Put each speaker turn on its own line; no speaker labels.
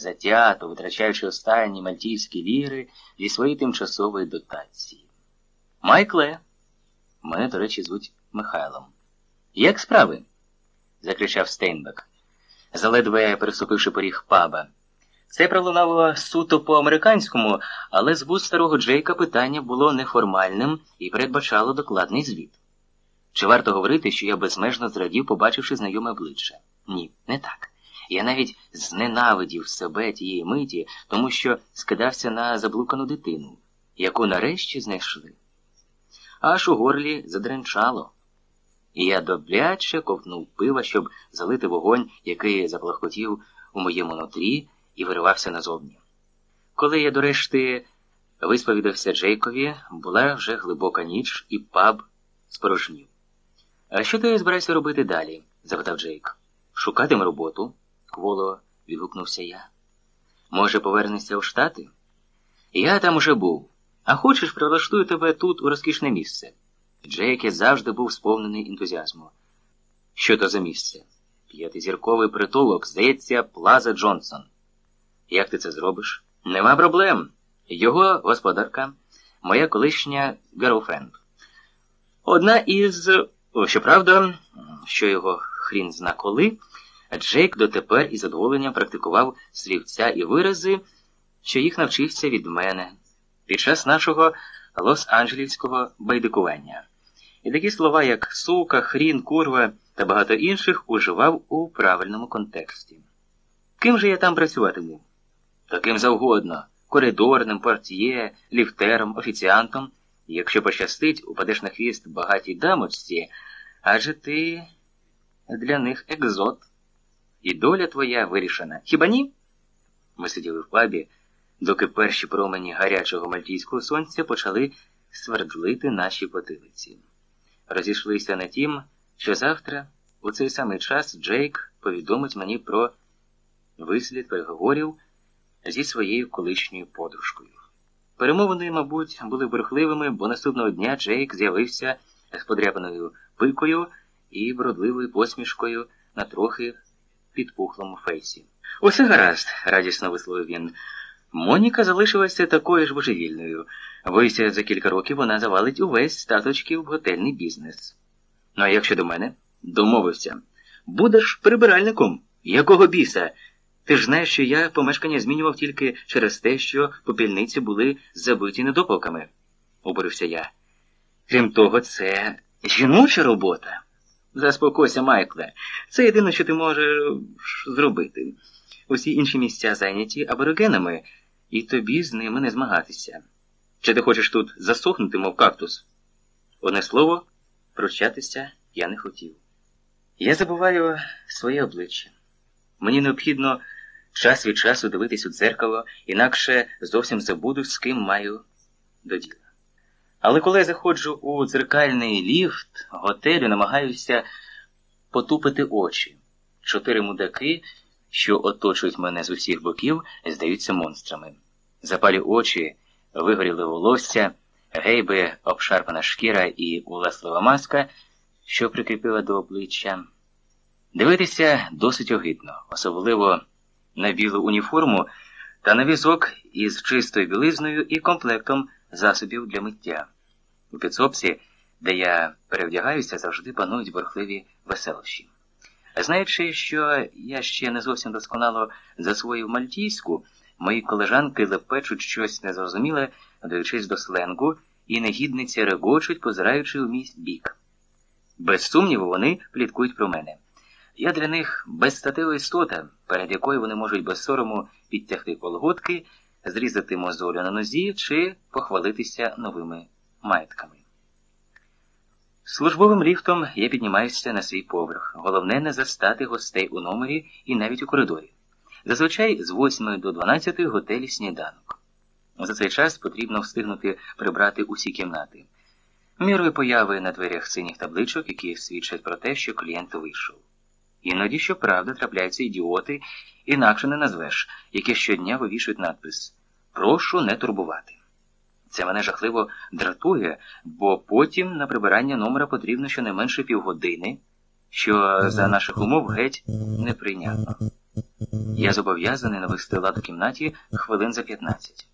затято витрачаючи останні мальтійські ліри зі своєї тимчасової дотації. Майкле, мене, до речі, звуть Михайлом. Як справи? закричав Стейнбек, заледве переступивши поріг паба. Це пролунало суто по-американському, але з вуст старого Джейка питання було неформальним і передбачало докладний звіт. Чи варто говорити, що я безмежно зрадів, побачивши знайоме обличчя? Ні, не так. Я навіть зненавидів себе тієї миті, тому що скидався на заблукану дитину, яку нарешті знайшли. Аж у горлі задренчало. І я добряче ковтнув пива, щоб залити вогонь, який заплахкотів у моєму нутрі і виривався назовні. Коли я дорешти висповідався Джейкові, була вже глибока ніч, і паб спорожнів. А що ти збираєшся робити далі? запитав Джейк. Шукатиму роботу, кволо відгукнувся я. Може, повернешся у Штати? Я там уже був. А хочеш, прилаштую тебе тут у розкішне місце. Джейк завжди був сповнений ентузіазму. Що то за місце? П'ятизірковий притулок, здається, Плаза Джонсон. Як ти це зробиш? Нема проблем. Його господарка, моя колишня герлфренд. Одна із, щоправда, що його хрін зна коли, Джейк дотепер із задоволенням практикував слівця і вирази, що їх навчився від мене під час нашого лос-анджелівського байдикування. І такі слова, як сука, хрін, курва та багато інших, уживав у правильному контексті. Ким же я там працюватиму? Таким завгодно коридорним, портьє, ліфтером, офіціантом. Якщо пощастить, упадеш на хвіст багатій дамочці, адже ти для них екзот. І доля твоя вирішена. Хіба ні? Ми сиділи в пабі, доки перші промені гарячого мальтійського сонця почали свердлити наші потилиці. Розійшлися на тім, що завтра, у цей самий час, Джейк повідомить мені про вислід переговорів зі своєю колишньою подружкою. Перемовини, мабуть, були брехливими, бо наступного дня Джейк з'явився з подряпаною пикою і бродливою посмішкою на трохи підпухлому фейсі. Усе гаразд, радісно висловив він. Моніка залишилася такою ж божевільною. Боюся, за кілька років вона завалить увесь статочки в готельний бізнес. Ну а як щодо мене? Домовився. Будеш прибиральником? Якого біса? Ти ж знаєш, що я помешкання змінював тільки через те, що попільниці були забиті недопалками, обурився я. Крім того, це жіноча робота. Заспокойся, Майкле. Це єдине, що ти можеш зробити. Усі інші місця зайняті аборигенами, і тобі з ними не змагатися. Чи ти хочеш тут засохнути, мов кактус? Одне слово, прощатися я не хотів. Я забуваю своє обличчя. Мені необхідно час від часу дивитись у дзеркало, інакше зовсім забуду, з ким маю до діла. Але коли я заходжу у дзеркальний ліфт, готелю намагаюся потупити очі. Чотири мудаки, що оточують мене з усіх боків, здаються монстрами. Запалі очі, вигоріли волосся, гейби, обшарпана шкіра і уласлива маска, що прикріпила до обличчя. Дивитися досить огидно, особливо на білу уніформу та на візок із чистою білизною і комплектом засобів для миття. У підсобці, де я перевдягаюся, завжди панують борхливі веселощі. Знаючи, що я ще не зовсім досконало засвоїв мальтійську, мої колежанки лепечуть щось незрозуміле, даючись до сленгу, і негідниці регочуть, позираючи у мій бік. Без сумніву, вони пліткують про мене. Я для них безстатева істота, перед якою вони можуть без сорому підтягти колготки, зрізати мозолю на нозі чи похвалитися новими маєтками. Службовим ліфтом я піднімаюся на свій поверх. Головне не застати гостей у номері і навіть у коридорі. Зазвичай з 8 до 12 готелі сніданок. За цей час потрібно встигнути прибрати усі кімнати. Мірою появи на дверях синіх табличок, які свідчать про те, що клієнт вийшов. Іноді, щоправда, трапляються ідіоти, інакше не назвеш, які щодня вивішують надпис Прошу не турбувати. Це мене жахливо дратує, бо потім на прибирання номера потрібно щонайменше півгодини, що за наших умов геть неприйнятно. Я зобов'язаний навести лад у кімнаті хвилин за 15.